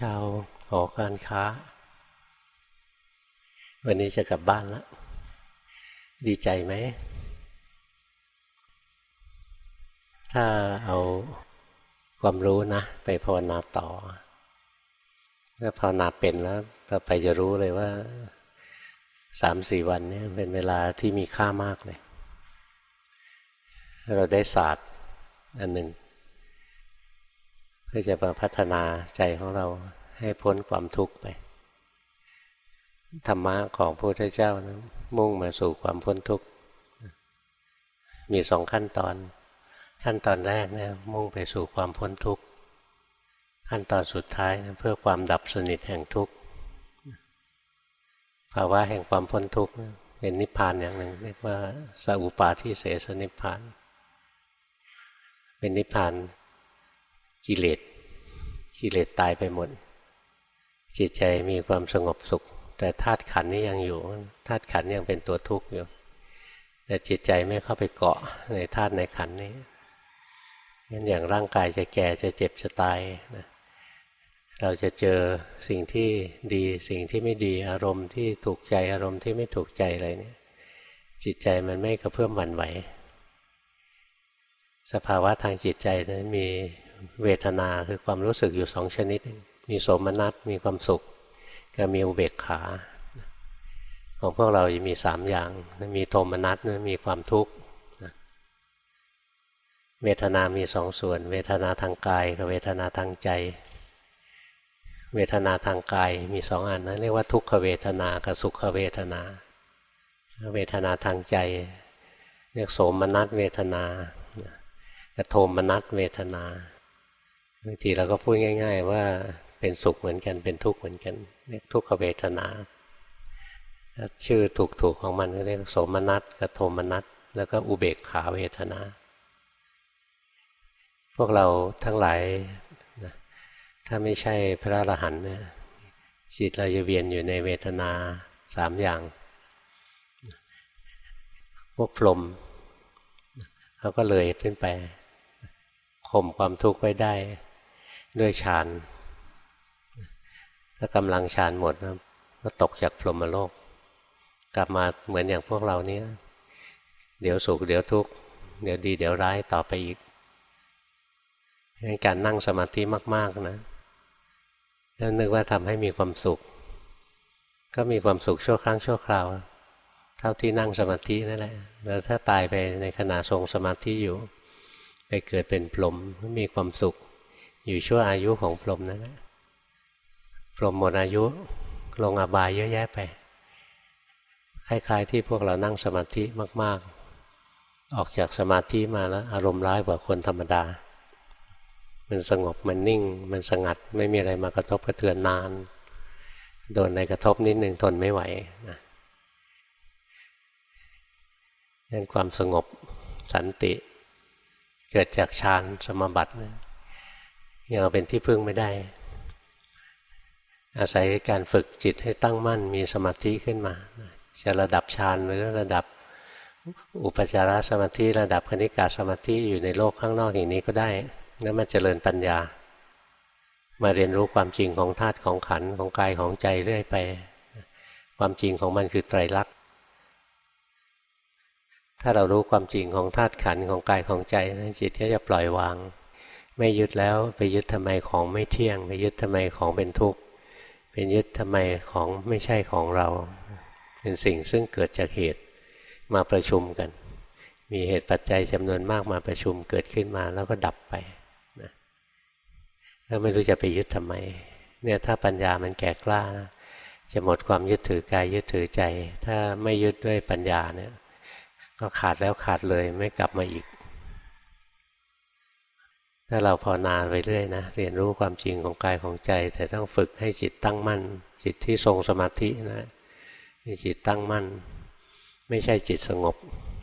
ชาวหอการค้า วันนี้จะกลับบ้านแล้ว ดีใจไหม ถ้าเอาความรู้นะ ไปภาวนาต่อถ้าภาวนาเป็นแล้วต่อไปจะรู้เลยว่าสามสี่วันนี้เป็นเวลาที่มีค่ามากเลย เราได้ศาสตร์อันหนึ่ง เพื่อจะมาพัฒนาใจของเราให้พ้นความทุกข์ไป ธรรมะของพระพุทธเจ้านะมุ่งมาสู่ความพ้นทุกข์ มีสองขั้นตอน ขั้นตอนแรกเนี่ยมุ่งไปสู่ความพ้นทุกข์ ขั้นตอนสุดท้ายนะเพื่อความดับสนิทแห่งทุกข์ภาวะแห่งความพ้นทุกข์เป็นนิพพานอย่างหนึ่งเรียกว่าสัพปาทิเสสนิพพาน เป็นนิพพานกิเลส กิเลสตายไปหมด จิตใจมีความสงบสุข แต่ธาตุขันนี้ยังอยู่ธาตุขันยังเป็นตัวทุกข์อยู่ แต่จิตใจไม่เข้าไปเกาะในธาตุในขันนี้งั้นอย่างร่างกายจะแก่จะเจ็บจะตายนะเราจะเจอสิ่งที่ดีสิ่งที่ไม่ดีอารมณ์ที่ถูกใจอารมณ์ที่ไม่ถูกใจอะไรเนี่ยจิตใจมันไม่กระเพื่อมหวั่นไหว สภาวะทางจิตใจนั้นมี เวทนาคือความรู้สึกอยู่สองชนิด มีโสมนัสมีความสุขกับมีอุเบกขา ของพวกเราจะมีสามอย่าง มีโทมนัสมีความทุกข์เวทนามีสองส่วน เวทนาทางกายกับเวทนาทางใจ เวทนาทางกายมีสองอันนะเรียกว่าทุกขเวทนากับสุขเวทนา เวทนาทางใจ เรียกโสมนัสเวทนากับโทมนัสเวทนา บางทีเราก็พูดง่าย ๆ ว่าเป็นสุขเหมือนกันเป็นทุกข์เหมือนกันเรียกทุกขเวทนาชื่อถูกๆของมันก็เรียกสมนัสกับโทมนัสแล้วก็อุเบกขาเวทนา พวกเราทั้งหลายนะถ้าไม่ใช่พระอรหันต์เนี่ยจิตเราจะเวียนอยู่ในเวทนาสามอย่างพวกพรมเขาก็เลยขึ้นไปข่มความทุกข์ไว้ได้ ด้วยฌานถ้ากำลังฌานหมดนะก็ตกจากพรหมโลก กลับมาเหมือนอย่างพวกเราเนี้ยเดี๋ยวสุขเดี๋ยวทุกข์เดี๋ยวดีเดี๋ยวร้ายต่อไปอีกการนั่งสมาธิมาก ๆนะแล้วนึกว่าทำให้มีความสุข ก็มีความสุขชั่วครั้งชั่วคราว เท่าที่นั่งสมาธินั่นแหละแล้วถ้าตายไปในขณะทรงสมาธิอยู่ ไปเกิดเป็นพรหมมีความสุข อยู่ชั่วอายุของพรหมนั่นแหละพรหมหมดอายุลงอบายเยอะแยะไป คล้ายๆ ที่พวกเรานั่งสมาธิมาก ๆ ออกจากสมาธิมาแล้ว อารมณ์ร้ายกว่าคนธรรมดา มันสงบมันนิ่ง มันสงัดไม่มีอะไรมากระทบกระเทือนนาน โดนอะไรกระทบนิดหนึ่งทนไม่ไหวนะนั่นความสงบสันติ เกิดจากฌานสมบัตินะ ยังเอาเป็นที่พึ่งไม่ได้ อาศัยการฝึกจิตให้ตั้งมั่นมีสมาธิขึ้นมา จะระดับฌานหรือระดับอุปจารสมาธิระดับคณิกาสมาธิอยู่ในโลกข้างนอกอย่างนี้ก็ได้แล้วมันเจริญปัญญา มาเรียนรู้ความจริงของธาตุของขันของกายของใจเรื่อยไป ความจริงของมันคือไตรลักษณ์ถ้าเรารู้ความจริงของธาตุขันของกายของใจจิตก็จะปล่อยวาง ไม่ยึดแล้วไปยึดทำไมของไม่เที่ยง ไปยึดทำไมของเป็นทุกข์เป็นยึดทำไมของไม่ใช่ของเรา เป็นสิ่งซึ่งเกิดจากเหตุมาประชุมกัน มีเหตุปัจจัยจำนวนมากมาประชุมเกิดขึ้นมาแล้วก็ดับไปนะแล้วไม่รู้จะไปยึดทำไมเนี่ยถ้าปัญญามันแก่กล้าจะหมดความยึดถือกายยึดถือใจ ถ้าไม่ยึดด้วยปัญญาเนี่ยก็ขาดแล้วขาดเลยไม่กลับมาอีก ถ้าเราภาวนาไปเรื่อยนะเรียนรู้ความจริงของกายของใจ แต่ต้องฝึกให้จิตตั้งมั่น จิตที่ทรงสมาธินะจิตตั้งมั่น ไม่ใช่จิตสงบ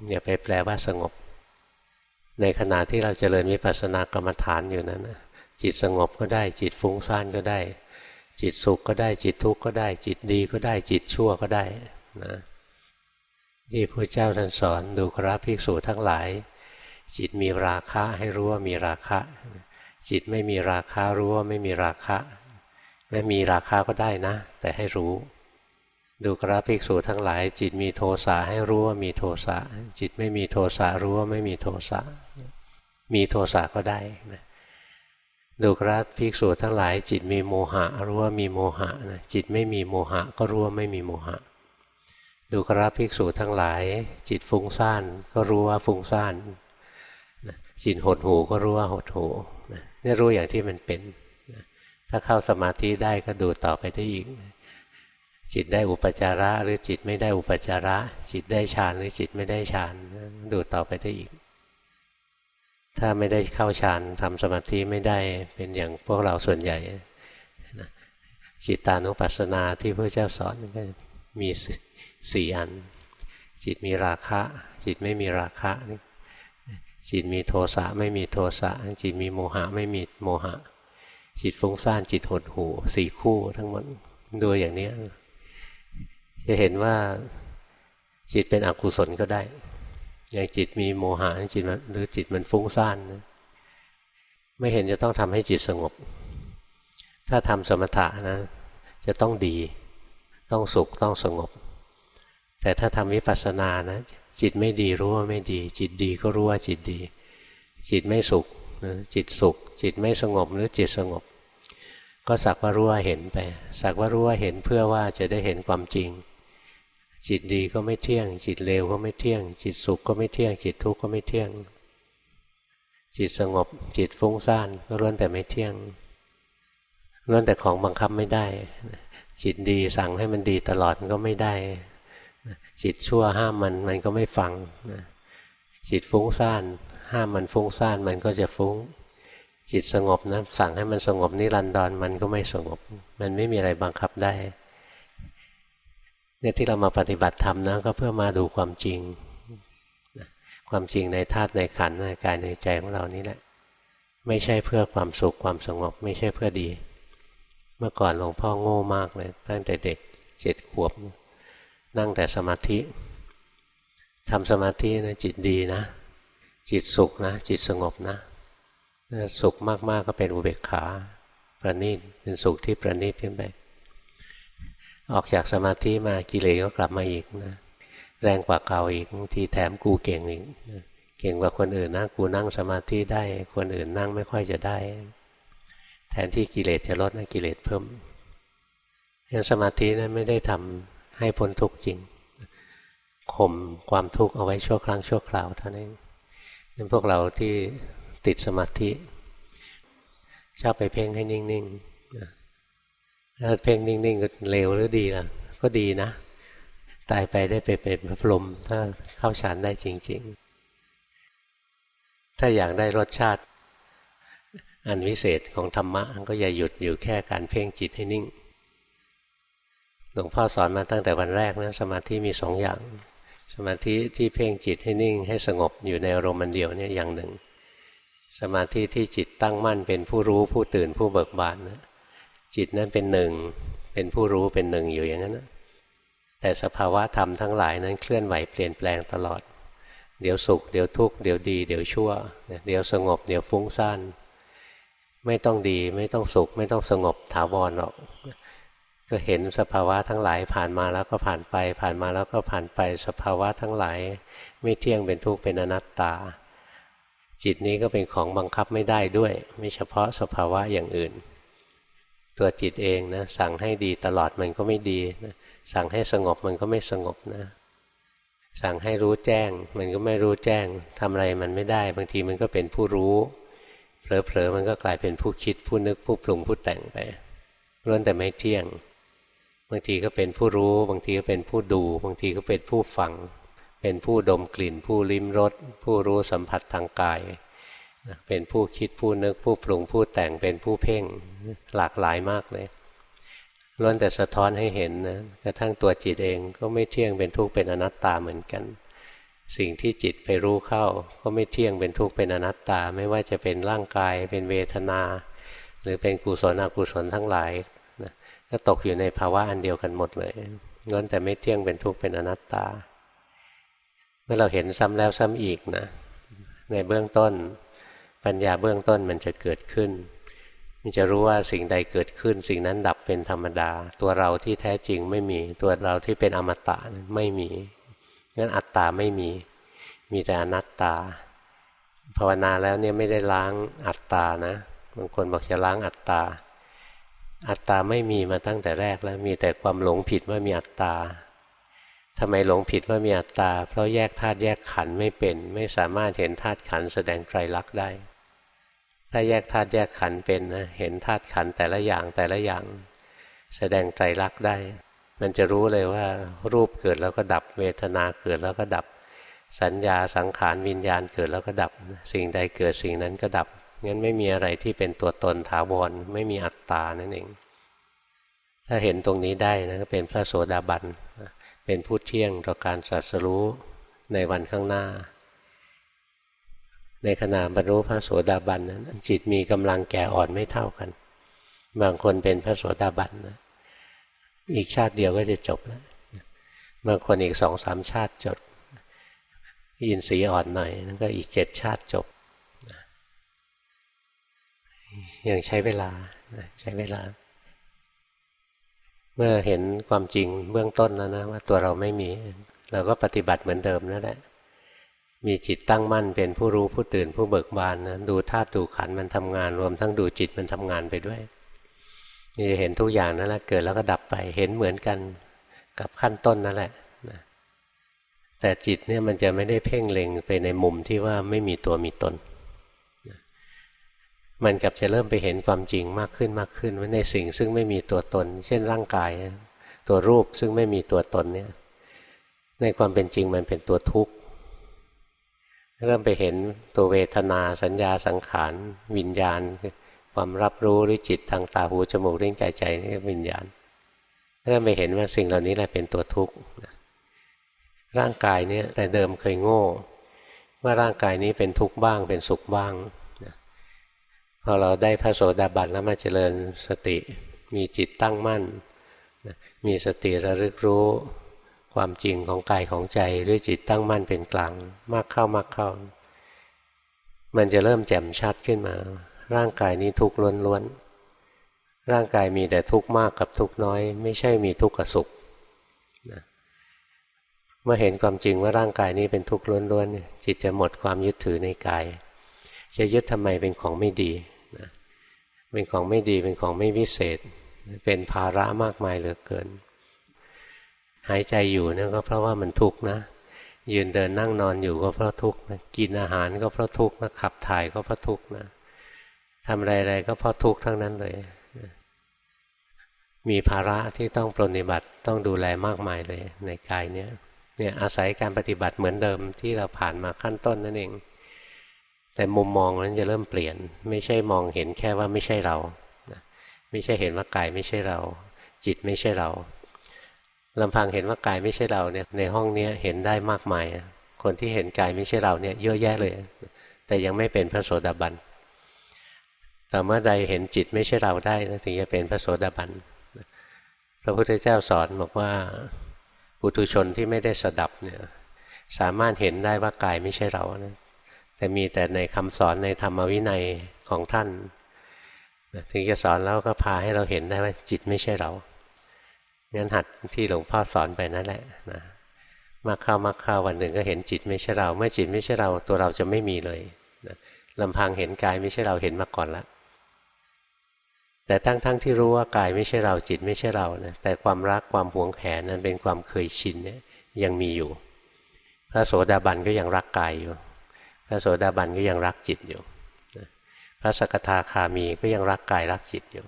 อย่าไปแปลว่าสงบ ในขณะที่เราจเจริญวิปัสสนากรรมฐานอยู่นั้นนะจิตสงบก็ได้ จิตฟุ้งซ่านก็ได้ จิตสุขก็ได้ จิตทุกข์ก็ได้ จิตดีก็ได้ จิตชั่วก็ได้นะที่พระเจ้าท่านสอนดูคราภิกษุทั้งหลาย จิตมีราคะให้รู้ว่ามีราคะ จิตไม่มีราคะรู้ว่าไม่มีราคะไม่มีราคาก็ได้นะ แต่ให้รู้ ดูกราภิกษุทั้งหลาย จิตมีโทสะให้รู้ว่ามีโทสะจิตไม่มีโทสะรู้ว่าไม่มีโทสะมีโทสะก็ได้นะดูกราภิกษุทั้งหลาย จิตมีโมหะ รู้ว่ามีโมหะนะจิตไม่มีโมหะ ก็รู้ว่าไม่มีโมหะ ดูกราภิกษุทั้งหลาย จิตฟุ้งซ่านก็รู้ว่าฟุ้งซ่าน จิตหดหูก็รู้ว่าหดหูนะนี่รู้อย่างที่มันเป็นถ้าเข้าสมาธิได้ก็ดูต่อไปได้อีกจิตได้อุปจาระหรือจิตไม่ได้อุปจาระ จิตได้ฌานหรือจิตไม่ได้ฌานดูต่อไปได้อีก ถ้าไม่ได้เข้าฌานทำสมาธิไม่ได้เป็นอย่างพวกเราส่วนใหญ่จิตตานุปัสสนาที่พระเจ้าสอนก็มีสี่อัน จิตมีราคะ จิตไม่มีราคะ จิตมีโทสะไม่มีโทสะ จิตมีโมหะไม่มีโมหะ จิตฟุ้งซ่านจิตหดหูสี่คู่ทั้งหมดดูอย่างนี้จะเห็นว่าจิตเป็นอกุศลก็ได้อย่างจิตมีโมหะจิตหรือจิตมันฟุ้งซ่านไม่เห็นจะต้องทำให้จิตสงบ ถ้าทำสมถะนะ จะต้องดี ต้องสุขต้องสงบ แต่ถ้าทำวิปัสสนานะ จิตไม่ดีรู้ว่าไม่ดี จิตดีก็รู้ว่าจิตดี จิตไม่สุขจิตสุข จิตไม่สงบหรือจิตสงบ ก็สักว่ารู้ว่าเห็นไปสักว่ารู้ว่าเห็นเพื่อว่าจะได้เห็นความจริง จิตดีก็ไม่เที่ยง จิตเลวก็ไม่เที่ยง จิตสุขก็ไม่เที่ยง จิตทุกข์ก็ไม่เที่ยง จิตสงบ จิตฟุ้งซ่านก็ล้วนแต่ไม่เที่ยงล้วนแต่ของบังคับไม่ได้ จิตดีสั่งให้มันดีตลอดมันก็ไม่ได้ จิตชั่วห้ามมันมันก็ไม่ฟังจิตฟุ้งซ่านห้ามมันฟุ้งซ่านมันก็จะฟุ้ง จิตสงบนะสั่งให้มันสงบนิรันดรมันก็ไม่สงบ มันไม่มีอะไรบังคับได้เนี่ยที่เรามาปฏิบัติธรรมนะก็เพื่อมาดูความจริง ความจริงในธาตุในขันธ์ในกายในใจของเรานี่แหละ ไม่ใช่เพื่อความสุขความสงบ ไม่ใช่เพื่อดี เมื่อก่อนหลวงพ่อโง่มากเลย ตั้งแต่เด็กเจ็ดขวบ นั่งแต่สมาธิทำสมาธินะจิตดีนะ จิตสุขนะ จิตสงบนะ สุขมากๆก็เป็นอุเบกขาประณีตเป็นสุขที่ประณีตขึ้นไปออกจากสมาธิมากิเลสก็กลับมาอีกนะแรงกว่าเก่าอีกทีแถมกูเก่งอีกเก่งกว่าคนอื่นนะกูนั่งสมาธิได้ คนอื่นนั่งไม่ค่อยจะได้ แทนที่กิเลสจะลดนะกิเลสเพิ่มยังสมาธินั้นไม่ได้ทำ ให้พ้นทุกข์จริงข่มความทุกข์เอาไว้ชั่วครั้งชั่วคราวเท่านั้นพวกเราที่ติดสมาธิชอบไปเพ่งให้นิ่งๆถ้าเพ่งนิ่งๆก็เร็วหรือดีล่ะ ก็ดีนะ ตายไปได้ไปเป็นพระพรหมถ้าเข้าฌานได้จริง ๆ ถ้าอยากได้รสชาติ อันวิเศษของธรรมะก็อย่าหยุดอยู่แค่การเพ่งจิตให้นิ่ง หลวงพ่อสอนมาตั้งแต่วันแรกนะสมาธิมีสองอย่าง สมาธิที่เพ่งจิตให้นิ่งให้สงบอยู่ในอารมณ์เดียวเนี่ยอย่างหนึ่ง สมาธิที่จิตตั้งมั่นเป็นผู้รู้ผู้ตื่นผู้เบิกบานนะจิตนั้นเป็นหนึ่งเป็นผู้รู้เป็นหนึ่งอยู่อย่างนั้นนะแต่สภาวะธรรมทั้งหลายนั้นเคลื่อนไหวเปลี่ยนแปลงตลอด เดี๋ยวสุข เดี๋ยวทุกข์เดี๋ยวดี เดี๋ยวชั่ว เดี๋ยวสงบ เดี๋ยวฟุ้งซ่านไม่ต้องดีไม่ต้องสุข ไม่ต้องสงบถาวรหรอก ก็เห็นสภาวะทั้งหลายผ่านมาแล้วก็ผ่านไป ผ่านมาแล้วก็ผ่านไปสภาวะทั้งหลาย ไม่เที่ยงเป็นทุกข์เป็นอนัตตา จิตนี้ก็เป็นของบังคับไม่ได้ด้วย ไม่เฉพาะสภาวะอย่างอื่น ตัวจิตเองนะสั่งให้ดีตลอดมันก็ไม่ดีนะสั่งให้สงบมันก็ไม่สงบนะ สั่งให้รู้แจ้ง มันก็ไม่รู้แจ้งทำอะไรมันไม่ได้ บางทีมันก็เป็นผู้รู้เผลอๆมันก็กลายเป็นผู้คิดผู้นึกผู้ปรุงผู้แต่งไปล้วนแต่ไม่เที่ยง บางทีก็เป็นผู้รู้ บางทีก็เป็นผู้ดู บางทีก็เป็นผู้ฟัง เป็นผู้ดมกลิ่น ผู้ลิ้มรสผู้รู้สัมผัสทางกาย เป็นผู้คิดผู้นึกผู้ปรุงผู้แต่งเป็นผู้เพ่งหลากหลายมากเลยล้วนแต่สะท้อนให้เห็นนะกระทั่งตัวจิตเองก็ไม่เที่ยงเป็นทุกข์เป็นอนัตตาเหมือนกัน สิ่งที่จิตไปรู้เข้า ก็ไม่เที่ยงเป็นทุกข์เป็นอนัตตา ไม่ว่าจะเป็นร่างกายเป็นเวทนา หรือเป็นกุศลอกุศลทั้งหลาย ก็ตกอยู่ในภาวะอันเดียวกันหมดเลยง้นแต่ไม่เที่ยงเป็นทุกข์เป็นอนัตตา เมื่อเราเห็นซ้ำแล้วซ้ำอีกนะ ในเบื้องต้น ปัญญาเบื้องต้นมันจะเกิดขึ้น มันจะรู้ว่าสิ่งใดเกิดขึ้น สิ่งนั้นดับเป็นธรรมดา ตัวเราที่แท้จริงไม่มี ตัวเราที่เป็นอมตะไม่มีงั้นอัตตาไม่มี มีแต่อนัตตา ภาวนาแล้วเนี่ยไม่ได้ล้างอัตตานะบางคนบอกจะล้างอัตตา อัตตาไม่มีมาตั้งแต่แรกแล้วมีแต่ความหลงผิดว่ามีอัตตาทำไมหลงผิดว่ามีอัตตา เพราะแยกธาตุแยกขันธ์ไม่เป็น ไม่สามารถเห็นธาตุขันธ์แสดงไตรลักษณ์ได้ ถ้าแยกธาตุแยกขันธ์เป็นนะเห็นธาตุขันธ์แต่ละอย่างแต่ละอย่าง แสดงไตรลักษณ์ได้ มันจะรู้เลยว่า รูปเกิดแล้วก็ดับเวทนาเกิดแล้วก็ดับ สัญญาสังขารวิญญาณเกิดแล้วก็ดับ สิ่งใดเกิดสิ่งนั้นก็ดับ งั้นไม่มีอะไรที่เป็นตัวตนถาวรไม่มีอัตตานั่นเอง ถ้าเห็นตรงนี้ได้นะก็เป็นพระโสดาบันเป็นผู้เที่ยงต่อการตรัสรู้ในวันข้างหน้า ในขณะบรรลุพระโสดาบันนั้นจิตมีกำลังแก่อ่อนไม่เท่ากัน บางคนเป็นพระโสดาบันนะอีกชาติเดียวก็จะจบแล้วบางคนอีกสองสามชาติจบยินสีอ่อนหน่อยนั่นก็อีกเจ็ดชาติจบ ยังใช้เวลาใช้เวลา เมื่อเห็นความจริงเบื้องต้นแล้วนะว่าตัวเราไม่มี เราก็ปฏิบัติเหมือนเดิมนั่นแหละมีจิตตั้งมั่นเป็นผู้รู้ผู้ตื่นผู้เบิกบานนะดูธาตุดูขันมันทำงานรวมทั้งดูจิตมันทำงานไปด้วยนี่เห็นทุกอย่างนั่นแหละเกิดแล้วก็ดับไปเห็นเหมือนกันกับขั้นต้นนั่นแหละแต่จิตเนี่ยมันจะไม่ได้เพ่งเล็งไปในมุมที่ว่าไม่มีตัวมีตน มันกับจะเริ่มไปเห็นความจริงมากขึ้นมากขึ้นว่าในสิ่งซึ่งไม่มีตัวตน เช่นร่างกาย ตัวรูปซึ่งไม่มีตัวตนเนี่ยในความเป็นจริงมันเป็นตัวทุกข์ เริ่มไปเห็นตัวเวทนาสัญญาสังขาร วิญญาณ ความรับรู้หรือจิตทางตาหูจมูกลิ้นกายใจนี่วิญญาณ เริ่มไปเห็นว่าสิ่งเหล่านี้แหละเป็นตัวทุกข์ร่างกายเนี่ยแต่เดิมเคยโง่ ว่าร่างกายนี้เป็นทุกข์บ้างเป็นสุขบ้าง พอเราได้พระโสดาบันแล้วมาเจริญสติ มีจิตตั้งมั่น มีสติระลึกรู้ความจริงของกายของใจด้วยจิตตั้งมั่นเป็นกลางมากเข้ามากเข้า มันจะเริ่มแจ่มชัดขึ้นมา ร่างกายนี้ทุกข์ล้วนๆร่างกายมีแต่ทุกข์มากกับทุกข์น้อย ไม่ใช่มีทุกข์กับสุขเมื่อเห็นความจริงว่าร่างกายนี้เป็นทุกข์ล้วนๆจิตจะหมดความยึดถือในกาย จะยึดทำไมเป็นของไม่ดี เป็นของไม่ดีเป็นของไม่วิเศษ เป็นภาระมากมายเหลือเกิน หายใจอยู่นั่นก็เพราะว่ามันทุกข์นะ ยืนเดินนั่งนอนอยู่ก็เพราะทุกข์นะกินอาหารก็เพราะทุกข์นะขับถ่ายก็เพราะทุกข์นะทำอะไรๆก็เพราะทุกข์ทั้งนั้นเลย มีภาระที่ต้องปรนิบัติต้องดูแลมากมายเลยในกายเนี้ยเนี่ยอาศัยการปฏิบัติเหมือนเดิมที่เราผ่านมาขั้นต้นนั่นเอง แต่มุมมองนั้นจะเริ่มเปลี่ยน ไม่ใช่มองเห็นแค่ว่าไม่ใช่เรา ไม่ใช่เห็นว่ากายไม่ใช่เรา จิตไม่ใช่เราลำพังเห็นว่ากายไม่ใช่เราเนี่ยในห้องนี้เห็นได้มากมาย คนที่เห็นกายไม่ใช่เราเนี่ยเยอะแยะเลย แต่ยังไม่เป็นพระโสดาบันแต่เมื่อใดเห็นจิตไม่ใช่เราได้ถึงจะเป็นพระโสดาบันพระพุทธเจ้าสอนบอกว่าปุถุชนที่ไม่ได้สดับเนี่ยสามารถเห็นได้ว่ากายไม่ใช่เรานะ แต่มีแต่ในคำสอนในธรรมวินัยของท่านถึงจะสอนแล้วก็พาให้เราเห็นได้ว่าจิตไม่ใช่เรางั้นหัดที่หลวงพ่อสอนไปนั่นแหละนะมาเข้ามาเข้าวันหนึ่งก็เห็นจิตไม่ใช่เรา เมื่อจิตไม่ใช่เราตัวเราจะไม่มีเลยนะลำพังเห็นกายไม่ใช่เราเห็นมาก่อนแล้วแต่ทั้งๆทที่รู้ว่ากายไม่ใช่เราจิตไม่ใช่เรานะแต่ความรักความหวงแหนนั้นเป็นความเคยชินเนี่ยยังมีอยู่ พระโสดาบันก็ยังรักกายอยู่ พระโสดาบันก็ยังรักจิตอยู่ พระสกทาคามีก็ยังรักกายรักจิตอยู่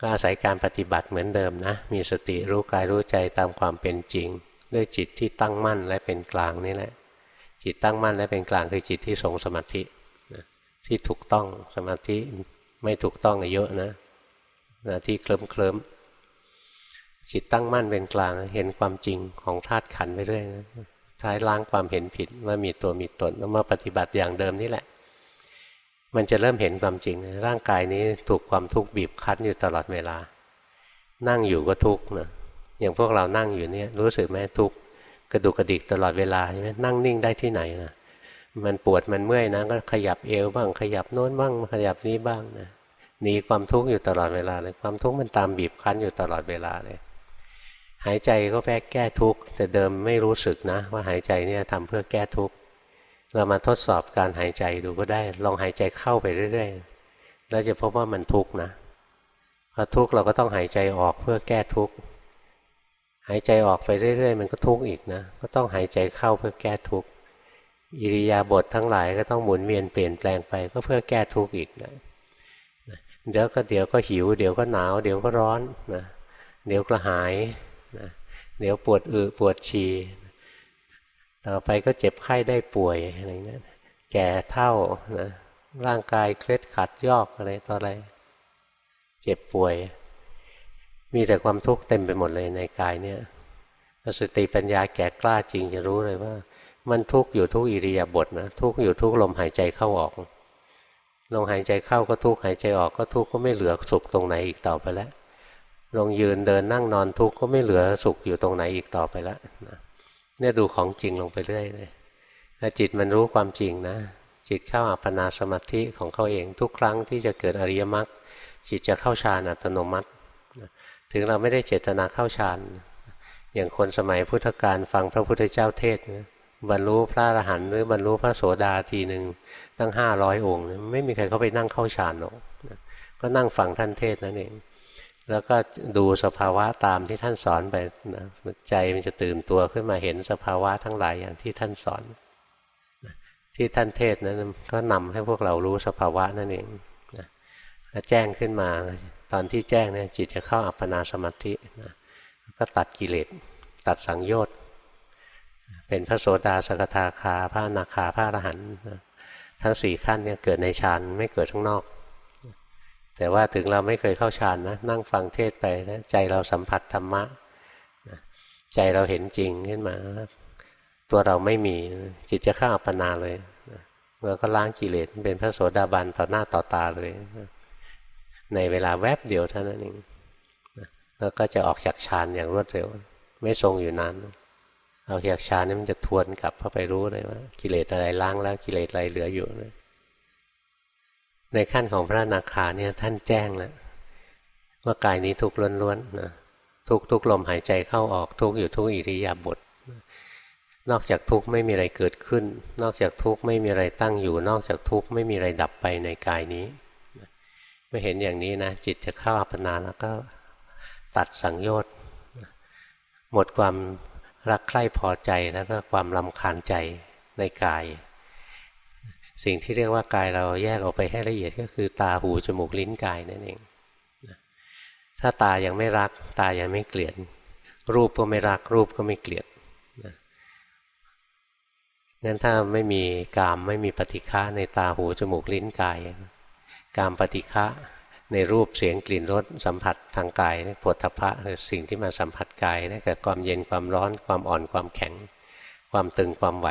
ก็อาศัยการปฏิบัติเหมือนเดิมนะ มีสติรู้กายรู้ใจตามความเป็นจริง ด้วยจิตที่ตั้งมั่นและเป็นกลางนี่แหละ จิตตั้งมั่นและเป็นกลางคือจิตที่ทรงสมาธิที่ถูกต้องสมาธิไม่ถูกต้องเยอะนะนะที่เคลิ้มเคลิ้มจิตตั้งมั่นเป็นกลางเห็นความจริงของธาตุขันไปเรื่อยนะ ท้ายล้างความเห็นผิดว่ามีตัวมีตนแล้วมาปฏิบัติอย่างเดิมนี่แหละ มันจะเริ่มเห็นความจริง ร่างกายนี้ถูกความทุกข์บีบคั้นอยู่ตลอดเวลา นั่งอยู่ก็ทุกข์นะอย่างพวกเรานั่งอยู่เนี่ยรู้สึกไหมทุกข์กระดุกกระดิกตลอดเวลาใช่ไหมนั่งนิ่งได้ที่ไหนนะมันปวดมันเมื่อยนะก็ขยับเอวบ้าง ขยับโน้นบ้างขยับนี้บ้างนะหนีความทุกข์อยู่ตลอดเวลาเลยความทุกข์มันตามบีบคั้นอยู่ตลอดเวลาเลย หายใจก็แพ้แก้ทุกข์แต่เดิมไม่รู้สึกนะ ว่าหายใจเนี่ยทำเพื่อแก้ทุกข์เรามาทดสอบการหายใจดูก็ได้ ลองหายใจเข้าไปเรื่อยๆแล้วจะพบว่ามันทุกข์นะพอทุกข์เราก็ต้องหายใจออกเพื่อแก้ทุกข์หายใจออกไปเรื่อย ๆ มันก็ทุกข์อีกนะ ก็ต้องหายใจเข้าเพื่อแก้ทุกข์อิริยาบถททั้งหลายก็ต้องหมุนเวียนเปลี่ยนแปลงไปก็เพื่อแก้ทุกข์อีกนะเดี๋ยวก็เดี๋ยวก็หิว เดี๋ยวก็หนาว เดี๋ยวก็ร้อนนะเดี๋ยวกระหาย นะเดี๋ยวปวดอึปวดฉี่ต่อไปก็เจ็บไข้ได้ป่วยอะไรเงี้ยแก่เท่านะร่างกายเคล็ดขัดยอกอะไรต่ออะไร เจ็บป่วย มีแต่ความทุกข์เต็มไปหมดเลยในกายเนี่ยสติปัญญาแก่กล้าจริงจะรู้เลยว่า มันทุกข์อยู่ทุกอิริยาบถนะทุกข์อยู่ทุกลมหายใจเข้าออกลงหายใจเข้าก็ทุกข์หายใจออกก็ทุกข์ก็ไม่เหลือสุขตรงไหนอีกต่อไปแล้ว ลงยืนเดินนั่งนอนทุกข์ก็ไม่เหลือสุขอยู่ตรงไหนอีกต่อไปแล้วเนี่ยดูของจริงลงไปเรื่อยเลยถ้าจิตมันรู้ความจริงนะ จิตเข้าอัปปนาสมาธิของเขาเองทุกครั้งที่จะเกิดอริยมรรคจิตจะเข้าฌานอัตโนมัติ ถึงเราไม่ได้เจตนาเข้าฌานอย่างคนสมัยพุทธกาลฟังพระพุทธเจ้าเทศนะบรรลุพระอรหันต์หรือบรรลุพระโสดาทีหนึ่งตั้งห้าร้อยองค์ ไม่มีใครเขาไปนั่งเข้าฌานหรอกก็นั่งฟังท่านเทศนั่นเอง แล้วก็ดูสภาวะตามที่ท่านสอนไปนะใจมันจะตื่นตัวขึ้นมาเห็นสภาวะทั้งหลายอย่างที่ท่านสอน ที่ท่านเทศนั้นก็นำให้พวกเรารู้สภาวะนั่นเองนะแจ้งขึ้นมา ตอนที่แจ้งเนี่ยจิตจะเข้าอัปปนาสมาธินะก็ตัดกิเลสตัดสังโยชน์เป็นพระโสดาสกทาคาพระนาคาพระอรหันต์ทั้งสี่ขั้นเนี่ยเกิดในฌานไม่เกิดข้างนอก แต่ว่าถึงเราไม่เคยเข้าฌานนะนั่งฟังเทศไปนะใจเราสัมผัสธรรมะใจเราเห็นจริงขึ้นมา ตัวเราไม่มีจิตจะเข้าอัปปนาเลยแล้วก็ล้างกิเลสเป็นพระโสดาบันต่อหน้าต่อตาเลย ในเวลาแวบเดียวเท่านั้นเองแล้วก็จะออกจากฌานอย่างรวดเร็ว ไม่ทรงอยู่นานเอาจากฌานนี่มันจะทวนกลับเข้าไปรู้เลยว่า กิเลสอะไรล้างแล้วกิเลสอะไรเหลืออยู่นะ ในขั้นของพระนาคาเนี่ยท่านแจ้งแล้วว่ากายนี้ทุกข์ล้วนๆนะทุกทุกลมหายใจเข้าออกทุกอยู่ทุกอิริยาบถนอกจากทุกไม่มีอะไรเกิดขึ้น นอกจากทุกไม่มีอะไรตั้งอยู่ นอกจากทุกไม่มีอะไรดับไปในกายนี้เมื่อเห็นอย่างนี้นะจิตจะเข้าอัปปนาแล้วก็ตัดสังโยชน์หมดความรักใคร่พอใจแล้วก็ความลำคาญใจในกาย สิ่งที่เรียกว่ากายเราแยกออกไปให้ละเอียดก็คือ ตาหูจมูกลิ้นกายนั่นเองถ้าตายังไม่รัก ตายังไม่เกลียด รูปก็ไม่รักรูปก็ไม่เกลียดงั้นถ้าไม่มีกามไม่มีปฏิฆะในตาหูจมูกลิ้นกาย กามปฏิฆะในรูปเสียงกลิ่นรสสัมผัสทางกายผลทพะคือสิ่งที่มาสัมผัสกายนั่นคือความเย็นความร้อนความอ่อนความแข็ง ความตึงความไหว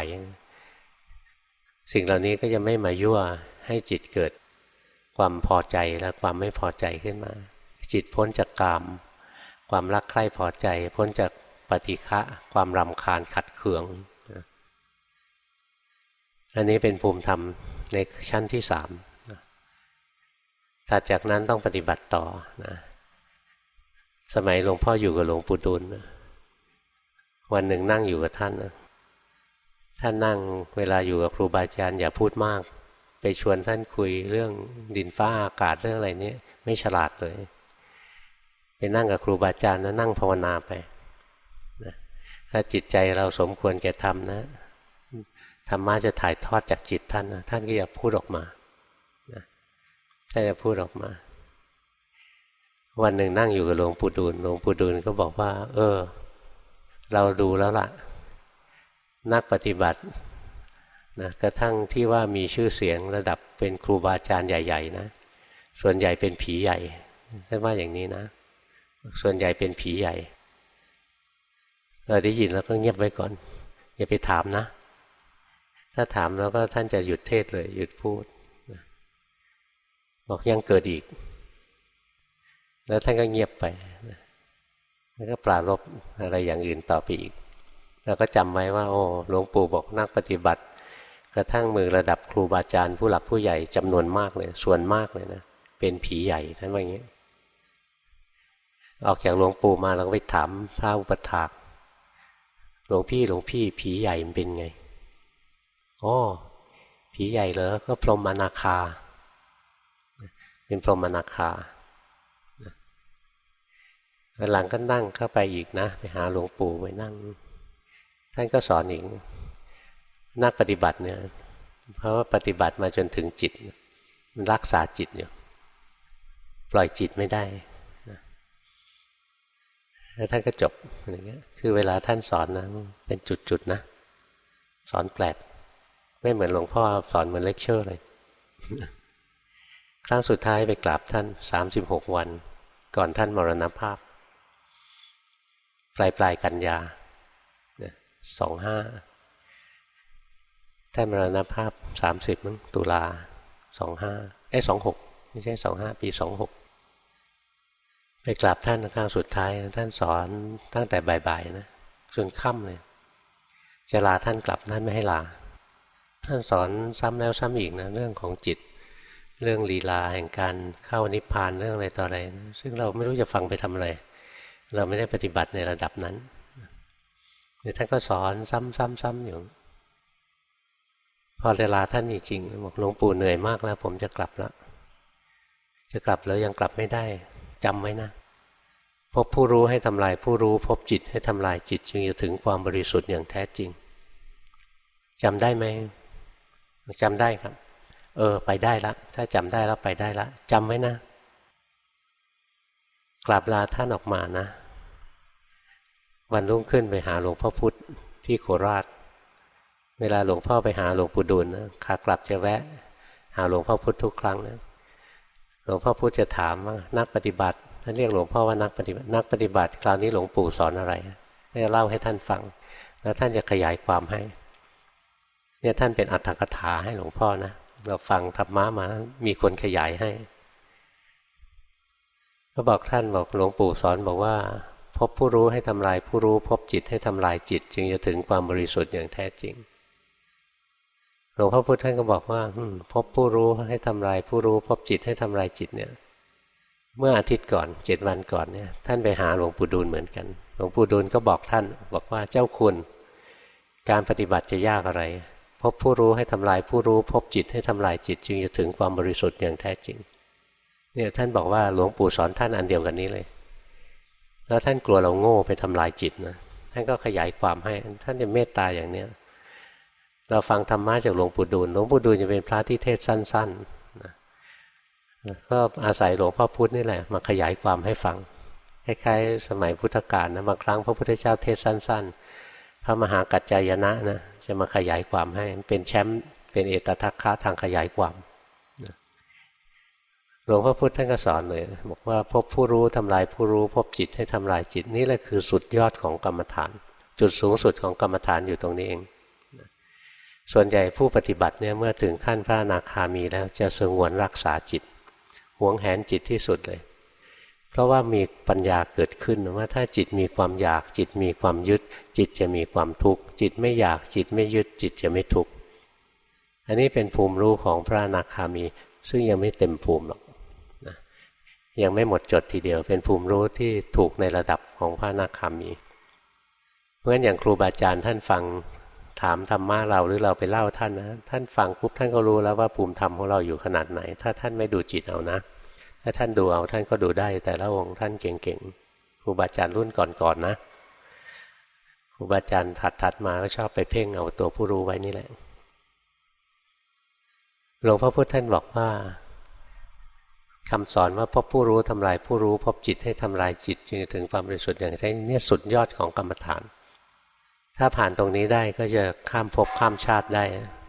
สิ่งเหล่านี้ก็จะไม่มายั่วให้จิตเกิดความพอใจและความไม่พอใจขึ้นมา จิตพ้นจากกาม ความรักใคร่พอใจ พ้นจากปฏิฆะความรำคาญขัดเคืองอันนี้เป็นภูมิธรรมในชั้นที่สามถัดจากนั้นต้องปฏิบัติต่อนะสมัยหลวงพ่ออยู่กับหลวงปู่ดุลนะวันหนึ่งนั่งอยู่กับท่านนะ ท่านนั่งเวลาอยู่กับครูบาอาจารย์อย่าพูดมาก ไปชวนท่านคุยเรื่องดินฟ้าอากาศเรื่องอะไรนี้ไม่ฉลาดเลย ไปนั่งกับครูบาอาจารย์นะนั่งภาวนาไปนะถ้าจิตใจเราสมควรแก่ธรรมนะธรรมะจะถ่ายทอดจากจิตท่านนะท่านก็อย่าพูดออกมาถ้านจะพูดออกมา วันหนึ่งนั่งอยู่กับหลวงปู่ดูลหลวงปู่ดูลก็บอกว่า เออ เราดูแล้วล่ะ นักปฏิบัตินะกระทั่งที่ว่ามีชื่อเสียงระดับเป็นครูบาอาจารย์ใหญ่ ๆ นะ ส่วนใหญ่เป็นผีใหญ่ใช่ว่าอย่างนี้นะ ส่วนใหญ่เป็นผีใหญ่ เราได้ยินแล้วก็เงียบไว้ก่อน อย่าไปถามนะ ถ้าถามแล้วก็ท่านจะหยุดเทศเลย หยุดพูด บอกยังเกิดอีก แล้วท่านก็เงียบไป แล้วก็ปราลบอะไรอย่างอื่นต่อไปอีก แล้วก็จำไว้ว่า โอ้หลวงปู่บอกนักปฏิบัติ กระทั่งมือระดับครูบาอาจารย์ผู้หลักผู้ใหญ่จำนวนมากเลย ส่วนมากเลยนะ เป็นผีใหญ่ท่านว่าอย่างนี้ ออกจากหลวงปู่มาเราก็ไปถามพระอุปถากหลวงพี่หลวงพี่ผีใหญ่มันเป็นไงอ๋อผีใหญ่เหรอก็พรหมอนาคา เป็นพรหมอนาคาหลังก็นั่งเข้าไปอีกนะ ไปหาหลวงปู่ไปนั่ง ท่านก็สอนอีกนักปฏิบัติเนี่ยเพราะว่าปฏิบัติมาจนถึงจิต มันรักษาจิตอยู่ปล่อยจิตไม่ได้แล้วท่านก็จบอย่างเงี้ย คือเวลาท่านสอนนะเป็นจุดๆนะ สอนแปลก ไม่เหมือนหลวงพ่อสอนเหมือนเลคเชอร์เลย ครั้งสุดท้ายไปกราบท่านสามสิบหกวัน ก่อนท่านมรณภาพ ปลายปลายกันยา สองห้าท่านมรณภาพสามสิบมั้งตุลาสองห้าเอ้สองหกไม่ใช่สองห้าปีสองหกไปกราบท่านครั้งสุดท้าย ท่านสอนตั้งแต่บ่ายๆนะจนค่ำเลย จะลาท่านกลับท่านไม่ให้ลา ท่านสอนซ้ำแล้วซ้ำอีกนะเรื่องของจิต เรื่องลีลาแห่งการเข้านิพพานเรื่องอะไรต่ออะไร ซึ่งเราไม่รู้จะฟังไปทำอะไร เราไม่ได้ปฏิบัติในระดับนั้น ท่านก็สอนซ้ำๆๆอยู่พอเวลาท่านจริงๆบอกหลวงปู่เหนื่อยมากแล้ว ผมจะกลับแล้วจะกลับแล้วยังกลับไม่ได้จำไว้นะพบผู้รู้ให้ทำลายผู้รู้ พบจิตให้ทำลายจิต จึงจะถึงความบริสุทธิ์อย่างแท้จริงจำได้ไหมจำได้ครับ เออ ไปได้ละ ถ้าจำได้แล้วไปได้ละจำไว้นะกลับลาท่านออกมานะ วันรุ่งขึ้นไปหาหลวงพ่อพุธที่โคราช เวลาหลวงพ่อไปหาหลวงปู่ดูลนะขากลับจะแวะ หาหลวงพ่อพุธทุกครั้งนะหลวงพ่อพุธจะถามว่านักปฏิบัติท่านเรียกหลวงพ่อว่านักปฏิบัตินักปฏิบัติ คราวนี้หลวงปู่สอนอะไรให้เล่าให้ท่านฟัง แล้วท่านจะขยายความให้ เนี่ยท่านเป็นอัตถกถาให้หลวงพ่อนะเราฟังธรรมะมามีคนขยายให้ ก็บอกท่านบอกหลวงปู่สอนบอกว่า พบผู้รู้ให้ทำลายผู้รู้ พบจิตให้ทำลายจิต จึงจะถึงความบริสุทธิ์อย่างแท้จริงหลวงพ่อพุธท่านก็บอกว่าพบผู้รู้ให้ทำลายผู้รู้ พบจิตให้ทำลายจิตเนี่ย เมื่ออาทิตย์ก่อนเจ็ดวันก่อนเนี่ยท่านไปหาหลวงปู่ดูลเหมือนกัน หลวงปู่ดูลก็บอกท่าน บอกว่าเจ้าคุณ การปฏิบัติจะยากอะไร พบผู้รู้ให้ทำลายผู้รู้ พบจิตให้ทำลายจิต จึงจะถึงความบริสุทธิ์อย่างแท้จริง เนี่ยท่านบอกว่าหลวงปู่สอนท่านอันเดียวกันนี้เลย แล้วท่านกลัวเราโง่ไปทำลายจิตนะท่านก็ขยายความให้ ท่านจะเมตตาอย่างเนี้ยเราฟังธรรมะจากหลวงปู่ดูลหลวงปู่ดูลจะเป็นพระที่เทศสั้นๆนะก็อาศัยหลวงพ่อพุธนี่แหละ มาขยายความให้ฟังคล้ายๆสมัยพุทธกาลนะบางครั้งพระพุทธเจ้าเทศสั้น ๆ พระมหากัจจายนะนะจะมาขยายความให้เป็นแชมป์เป็นเอตทัคคะทางขยายความ หลวงพ่อพุธท่านก็สอนเลยบอกว่าพบผู้รู้ทำลายผู้รู้ พบจิตให้ทำลายจิตนี่แหละคือสุดยอดของกรรมฐาน จุดสูงสุดของกรรมฐานอยู่ตรงนี้เอง ส่วนใหญ่ผู้ปฏิบัติเนี่ยเมื่อถึงขั้นพระอนาคามีแล้วจะสงวนรักษาจิตหวงแหนจิตที่สุดเลย เพราะว่ามีปัญญาเกิดขึ้นว่าถ้าจิตมีความอยาก จิตมีความยึด จิตจะมีความทุกข์จิตไม่อยากจิตไม่ยึด จิตจะไม่ทุกข์อันนี้เป็นภูมิรู้ของพระอนาคามี ซึ่งยังไม่เต็มภูมิหรอก ยังไม่หมดจดทีเดียว เป็นภูมิรู้ที่ถูกในระดับของพระนาคามี เพราะฉะนั้นอย่างครูบาอาจารย์ท่านฟังถามธรรมะเราหรือเราไปเล่าท่านนะท่านฟังปุ๊บท่านก็รู้แล้วว่าภูมิธรรมของเราอยู่ขนาดไหน ถ้าท่านไม่ดูจิตเอานะถ้าท่านดูเอาท่านก็ดูได้ แต่ละองค์ท่านเก่งๆครูบาอาจารย์รุ่นก่อนๆนนะครูบาอาจารย์ถัดๆมาก็ชอบไปเพ่งเอาตัวผู้รู้ไว้นี่แหละหลวงพ่อพุธท่านบอกว่า คำสอนว่าพบผู้รู้ทำลายผู้รู้พบจิตให้ทำลายจิตจึงถึงความบริสุทธิ์อย่างแท้เนี่ยสุดยอดของกรรมฐาน ถ้าผ่านตรงนี้ได้ก็จะข้ามภพข้ามชาติได้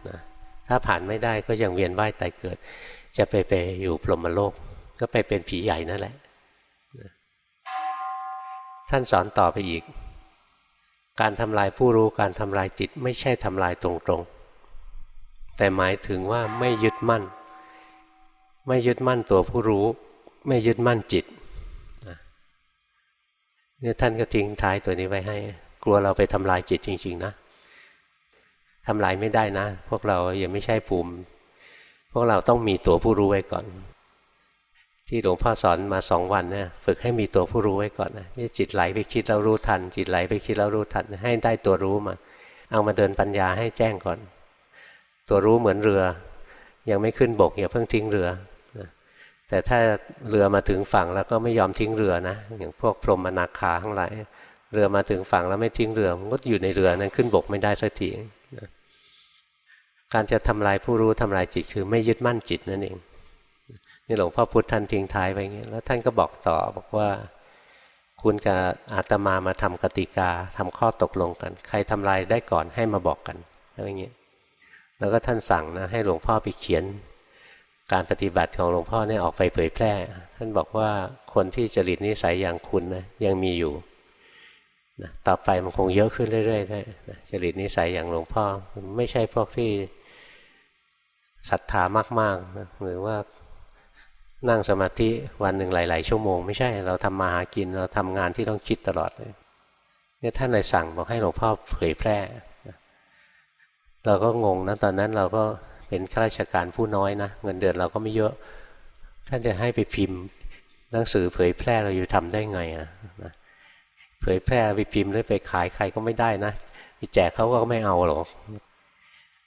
นะถ้าผ่านไม่ได้ก็ยังเวียนว่ายตายเกิด จะไปไปอยู่พรหมโลก ก็ไปเป็นผีใหญ่นั่นแหละท่านสอนต่อไปอีก การทำลายผู้รู้การทำลายจิตไม่ใช่ทำลายตรงๆ แต่หมายถึงว่าไม่ยึดมั่น ไม่ยึดมั่นตัวผู้รู้ ไม่ยึดมั่นจิตเนี่ยท่านก็ทิ้งท้ายตัวนี้ไว้ให้ กลัวเราไปทำลายจิตจริง ๆ นะทำลายไม่ได้นะ พวกเรายังไม่ใช่ภูมิ พวกเราต้องมีตัวผู้รู้ไว้ก่อน ที่หลวงพ่อสอนมาสองวันเนี่ยฝึกให้มีตัวผู้รู้ไว้ก่อนนะที่จิตไหลไปคิดแล้วรู้ทัน จิตไหลไปคิดแล้วรู้ทัน ให้ได้ตัวรู้มา เอามาเดินปัญญาให้แจ้งก่อน ตัวรู้เหมือนเรือ ยังไม่ขึ้นบกอย่าเพิ่งทิ้งเรือ แต่ถ้าเรือมาถึงฝั่งแล้วก็ไม่ยอมทิ้งเรือนะ อย่างพวกพรหมนาคาทั้งหลายเรือมาถึงฝั่งแล้วไม่ทิ้งเรือมันก็อยู่ในเรือนั้นขึ้นบกไม่ได้สักทีการจะทำลายผู้รู้ทำลายจิตคือไม่ยึดมั่นจิตนั่นเองนี่หลวงพ่อพุทธท่านทิ้งท้ายไว้อย่างนี้แล้วท่านก็บอกต่อบอกว่า คุณกับอาตมามาทำกติกาทำข้อตกลงกัน ใครทำลายได้ก่อนให้มาบอกกันอะไรเงี้ยแล้วก็ท่านสั่งนะให้หลวงพ่อไปเขียน การปฏิบัติของหลวงพ่อเนี่ยออกไปเผยแพร่ ท่านบอกว่าคนที่จริตนิสัยอย่างคุณนะยังมีอยู่นะต่อไปมันคงเยอะขึ้นเรื่อยๆได้นะจริตนิสัยอย่างหลวงพ่อ ไม่ใช่พวกที่ศรัทธามากๆนะหรือว่านั่งสมาธิวันหนึ่งหลาย ๆ ชั่วโมง ไม่ใช่เราทำมาหากินเราทำงานที่ต้องคิดตลอดเลยเนี่ยท่านเลยสั่งบอกให้หลวงพ่อเผยแพร่ เราก็งงนะตอนนั้นเราก็ เป็นข้าราชการผู้น้อยนะเงินเดือนเราก็ไม่เยอะท่านจะให้ไปพิมพ์หนังสือเผยแพร่เราอยู่ทำได้ไงอะะเผยแพร่ไปพิมพ์หรือไปขายใครก็ไม่ได้นะไปแจกเขาก็ไม่เอาหรอก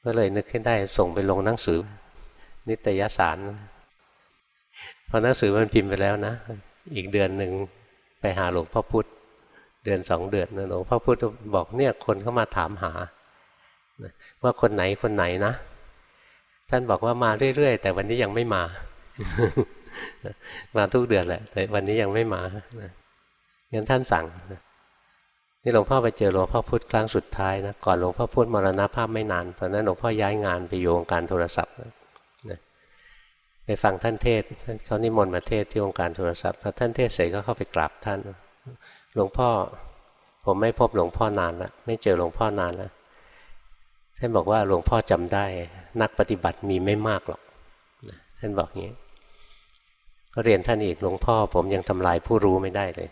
ก็เลยนึกขึ้นได้ส่งไปลงหนังสือ นิตยสารพอหนังสือมันพิมพ์ไปแล้วนะอีกเดือนหนึ่งไปหาหลวงพ่อพุธเดือนสองเดือนหลวงพ่อพุธบอกเนี่ยคนเข้ามาถามหา ว่าคนไหนคนไหนนะ ท่านบอกว่ามาเรื่อยๆ แต่วันนี้ยังไม่มา มาทุกเดือนแหละ แต่วันนี้ยังไม่มางั้นท่านสั่งนี่หลวงพ่อไปเจอหลวงพ่อพุธครั้งสุดท้ายนะก่อนหลวงพ่อพุธมรณภาพไม่นานตอนนั้นหลวงพ่อย้ายงานไปอยู่องค์การโทรศัพท์ไปฟังท่านเทศเขานิมนต์มาเทศที่องค์การโทรศัพท์พอท่านเทศเสร็จก็เข้าไปกราบท่าน หลวงพ่อ ผมไม่พบหลวงพ่อนานแล้วไม่เจอหลวงพ่อนานแล้ว ท่านบอกว่าหลวงพ่อจำได้ นักปฏิบัติมีไม่มากหรอกท่านบอกอย่างนี้ก็เรียนท่านอีกหลวงพ่อ ผมยังทำลายผู้รู้ไม่ได้เลย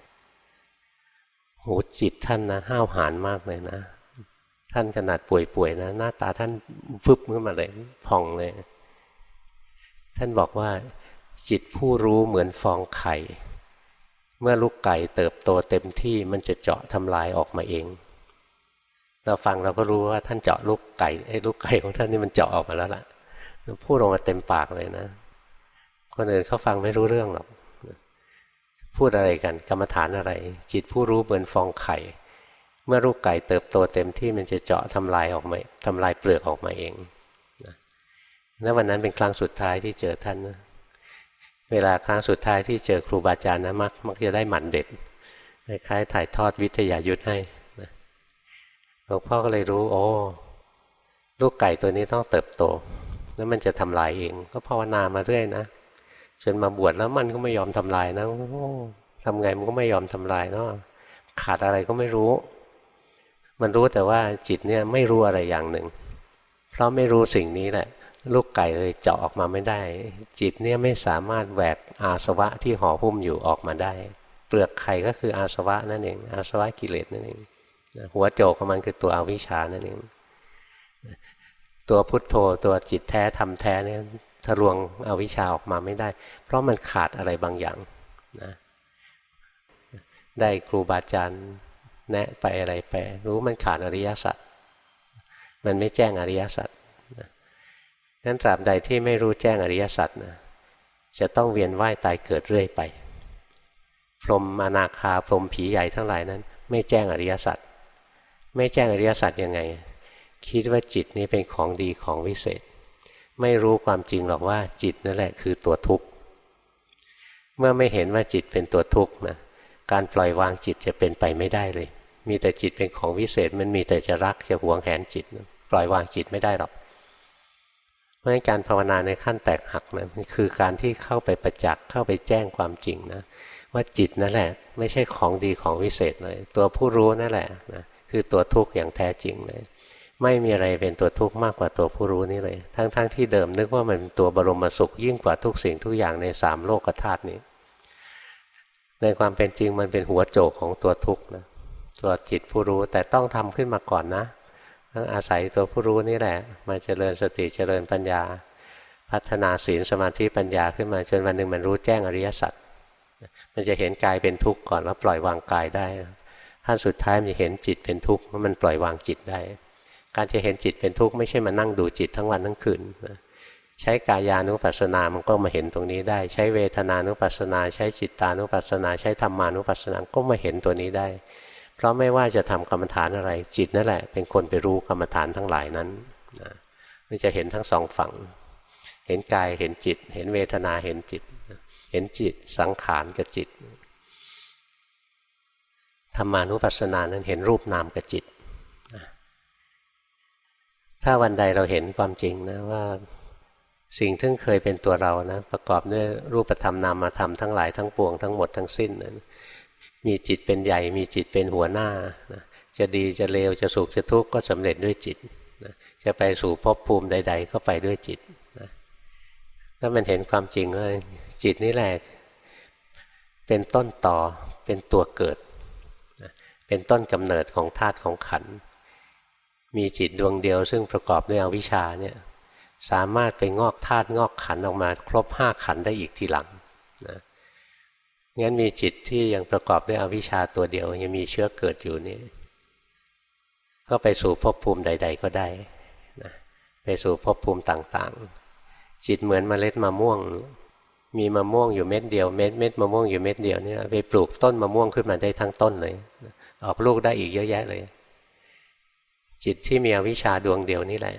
โหจิตท่านนะห้าวหาญมากเลยนะ ท่านขนาดป่วยๆนะ หน้าตาท่านฟึบขึ้นมาเลยผ่องเลย ท่านบอกว่า จิตผู้รู้เหมือนฟองไข่ เมื่อลูกไก่เติบโตเต็มที่มันจะเจาะทำลายออกมาเอง เราฟังเราก็รู้ว่าท่านเจาะลูกไก่ไอ้ลูกไก่ของท่านนี่มันเจาะออกมาแล้วล่ะพูดออกมาเต็มปากเลยนะ คนอื่นเขาฟังไม่รู้เรื่องหรอกพูดอะไรกัน กรรมฐานอะไร จิตผู้รู้เหมือนฟองไข่ เมื่อลูกไก่เติบโตเต็มที่มันจะเจาะทำลายออกมาทำลายเปลือกออกมาเองแล้ววันนั้นเป็นครั้งสุดท้ายที่เจอท่านนะเวลาครั้งสุดท้ายที่เจอครูบาอาจารย์นะมักมักจะได้หมันเด็ดคล้ายๆถ่ายทอดวิทยายุทธให้ ลวงพ่อก็เลยรู้ โอ้ลูกไก่ตัวนี้ต้องเติบโต แล้วมันจะทำลายเอง ก็ภาวนามาเรื่อยนะจนมาบวชแล้วมันก็ไม่ยอมทำลายนะโอ้ทำไงมันก็ไม่ยอมทำลายเนาะขาดอะไรก็ไม่รู้ มันรู้แต่ว่าจิตเนี่ยไม่รู้อะไรอย่างหนึ่ง เพราะไม่รู้สิ่งนี้แหละ ลูกไก่เลยเจาะออกมาไม่ได้ จิตเนี่ยไม่สามารถแหวกอาสวะที่ห่อหุ้มอยู่ออกมาได้ เปลือกไข่ก็คืออาสวะนั่นเอง อาสวะกิเลสนั่นเอง หัวโจกของมันคือตัวอวิชชานั่นเองตัวพุทโธตัวจิตแท้ทำแท้เนี่ยทะลวงอวิชชาออกมาไม่ได้ เพราะมันขาดอะไรบางอย่างนะได้ครูบาอาจารย์แนะไปอะไรไป รู้มันขาดอริยสัจมันไม่แจ้งอริยสัจนั้นตราบใดที่ไม่รู้แจ้งอริยสัจนะจะต้องเวียนว่ายตายเกิดเรื่อยไป พรหมมานาคาพรหมผีใหญ่ทั้งหลายนั้น ไม่แจ้งอริยสัจ ไม่แจ้งอริยสัจยังไง คิดว่าจิตนี้เป็นของดีของวิเศษ ไม่รู้ความจริงหรอกว่าจิตนั่นแหละคือตัวทุกข์ เมื่อไม่เห็นว่าจิตเป็นตัวทุกข์นะการปล่อยวางจิตจะเป็นไปไม่ได้เลย มีแต่จิตเป็นของวิเศษ มันมีแต่จะรักจะหวงแหนจิต ปล่อยวางจิตไม่ได้หรอก เพราะงั้นการภาวนาในขั้นแตกหักนะมันคือการที่เข้าไปประจักษ์เข้าไปแจ้งความจริงนะว่าจิตนั่นแหละ ไม่ใช่ของดีของวิเศษเลย ตัวผู้รู้นั่นแหละนะ คือตัวทุกข์อย่างแท้จริงเลย ไม่มีอะไรเป็นตัวทุกข์มากกว่าตัวผู้รู้นี่เลย ทั้งๆทที่เดิมนึกว่ามันเป็นตัวบรมสุขยิ่งกว่าทุกสิ่งทุกอย่างในสามโลกธาตุนี้ ในความเป็นจริงมันเป็นหัวโจกของตัวทุกข์นะตัวจิตผู้รู้แต่ต้องทำขึ้นมาก่อนนะต้องอาศัยตัวผู้รู้นี่แหละ มาเจริญสติเจริญปัญญาพพัฒนาศีลสมาธิปัญญาขึ้นมาจนวันหนึ่งมันรู้แจ้งอริยสัจมันจะเห็นกายเป็นทุกข์ก่อนแล้วปล่อยวางกายได้ ขั้นสุดท้ายมันจะเห็นจิตเป็นทุกข์มันปล่อยวางจิตได้ การจะเห็นจิตเป็นทุกข์ไม่ใช่มานั่งดูจิตทั้งวันทั้งคืนใช้กายานุปัสสนา มันก็มาเห็นตรงนี้ได้ ใช้เวทนานุปัสสนา ใช้จิตตานุปัสสนา ใช้ธรรมานุปัสสนา ก็มาเห็นตัวนี้ได้ เพราะไม่ว่าจะทำกรรมฐานอะไร จิตนั่นแหละ เป็นคนไปรู้กรรมฐานทั้งหลายนั้นนะมันจะเห็นทั้งสองฝั่ง เห็นกาย เห็นจิต เห็นเวทนา เห็นจิต เห็นจิต สังขารกับจิต ธรรมานุปัสสนานั้นเห็นรูปนามกับจิต ถ้าวันใดเราเห็นความจริงนะว่าสิ่งที่เคยเป็นตัวเรานะประกอบด้วยรูปธรรมนามธรรมทั้งหลายทั้งปวงทั้งหมดทั้งสิ้นนะมีจิตเป็นใหญ่มีจิตเป็นหัวหน้านะจะดีจะเลวจะสุขจะทุกข์ก็สำเร็จด้วยจิตนะจะไปสู่ภพภูมิใด ๆ ก็ไปด้วยจิตนะถ้ามันเห็นความจริงว่าจิตนี่แหละเป็นต้นต่อเป็นตัวเกิด เป็นต้นกำเนิดของธาตุของขัน มีจิตดวงเดียว ซึ่งประกอบด้วยอวิชชาเนี่ยสามารถไปงอกธาตุงอกขันออกมา ครบห้าขันได้อีกทีหลังนะงั้นมีจิตที่ยังประกอบด้วยอวิชชาตัวเดียว ยังมีเชื้อเกิดอยู่นี่ก็ไปสู่ภพภูมิใด ๆ ก็ได้นะไปสู่ภพภูมิต่างๆ จิตเหมือนมเมล็ดมะม่วง มีมะม่วงอยู่เม็ดเดียวเม็ดเม็ดมะม่วงอยู่เม็ดเดียวนี่ไปปลูกต้นมะม่วงขึ้นมาได้ทั้งต้นเลย ออกลูกได้อีกเยอะแยะเลย จิตที่มีอวิชชาดวงเดียวนี่แหละ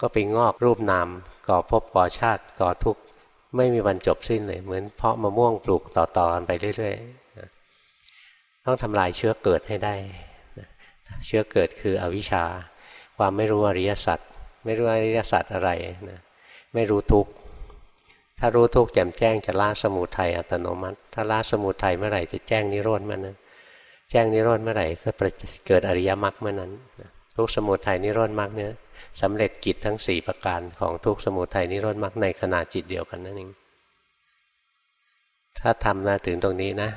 ก็ไปงอกรูปนาม ก่อภพก่อชาติก่อทุกข์ไม่มีวันจบสิ้นเลย เหมือนเพาะมะม่วงปลูกต่อๆกันไปเรื่อยๆต้องทำลายเชื้อเกิดให้ได้เชื้อเกิดคืออวิชชา ความไม่รู้อริยสัจไม่รู้อริยสัจอะไรนะไม่รู้ทุกข์ถ้ารู้ทุกข์แจ่มแจ้งจะละสมุทัยอัตโนมัติ ถ้าละสมุทัยเมื่อไหร่จะแจ้งนิโรธเมื่อนั้น แจ้งนิโรธเมื่อไหร่ก็เกิดอริยมรรคเมื่อนั้นทุกสมุทัยนิโรธมรรคเนี่ยสำเร็จกิจทั้งสี่ประการของทุกสมุทัยนิโรธมรรคในขณะจิตเดียวกันนั่นเองถ้าทำนะถึงตรงนี้นะ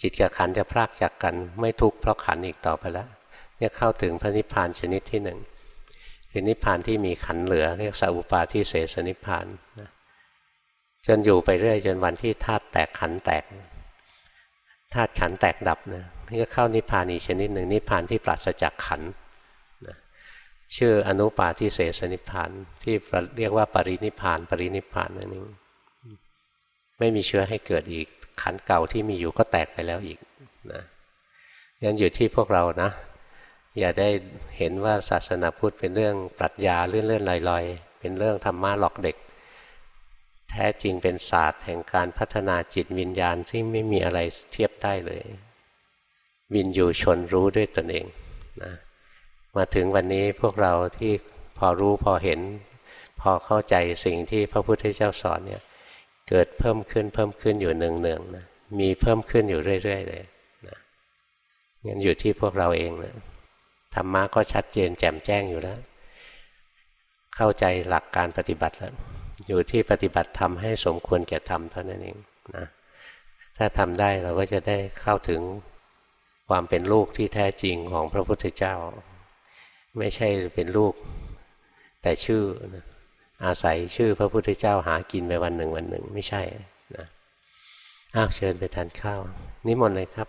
จิตกับขันจะพรากจากกัน ไม่ทุกข์เพราะขันอีกต่อไปแล้วเนี่ยเข้าถึงพระนิพพานชนิดที่หนึ่งคือนิพพานที่มีขันเหลือเรียกสัพปาที่เสสนิพพานนะจนอยู่ไปเรื่อยจนวันที่ธาตุแตกขันแตก ธาตุขันแตกดับนะนี่ก็เข้านิพพานอีกชนิดหนึ่งนิพพานที่ปราศจากขันชื่ออนุปาทิเสสนิพพานที่เรียกว่าปรินิพพาน ปรินิพพานนั่นเองไม่มีเชื้อให้เกิดอีกขันเก่าที่มีอยู่ก็แตกไปแล้วอีกนะยันอยู่ที่พวกเรานะ อย่าได้เห็นว่าศาสนาพุทธเป็นเรื่องปรัชญาเลื่อนๆลอยๆ เป็นเรื่องธรรมะหลอกเด็ก แท้จริงเป็นศาสตร์แห่งการพัฒนาจิตวิญญาณที่ไม่มีอะไรเทียบได้เลย วินยูชนรู้ด้วยตนเองนะมาถึงวันนี้พวกเราที่พอรู้พอเห็น พอเข้าใจสิ่งที่พระพุทธเจ้าสอนเนี่ยเกิดเพิ่มขึ้นเพิ่มขึ้นอยู่เนืองๆนะมีเพิ่มขึ้นอยู่เรื่อยๆเลยนะงั้นอยู่ที่พวกเราเองนะธรรมะก็ชัดเจนแจ่มแจ้งอยู่แล้ว เข้าใจหลักการปฏิบัติแล้ว อยู่ที่ปฏิบัติทำให้สมควรแก่ทำเท่านั้นเองนะถ้าทำได้เราก็จะได้เข้าถึงความเป็นลูกที่แท้จริงของพระพุทธเจ้า ไม่ใช่เป็นลูก แต่ชื่ออาศัยชื่อพระพุทธเจ้าหากินไปวันหนึ่งวันหนึ่งไม่ใช่นะอ้าวเชิญไปทานข้าว นิมนต์เลยครับ